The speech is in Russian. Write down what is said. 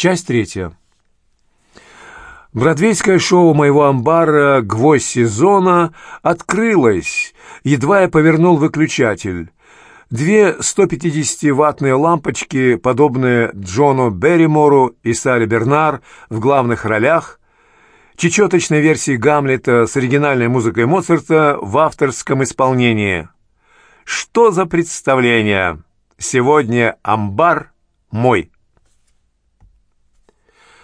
Часть третья. Бродвейское шоу моего амбара «Гвоздь сезона» открылось, едва я повернул выключатель. Две 150-ваттные лампочки, подобные Джону Берримору и Салли Бернар в главных ролях, чечеточной версии Гамлета с оригинальной музыкой Моцарта в авторском исполнении. Что за представление? Сегодня амбар мой.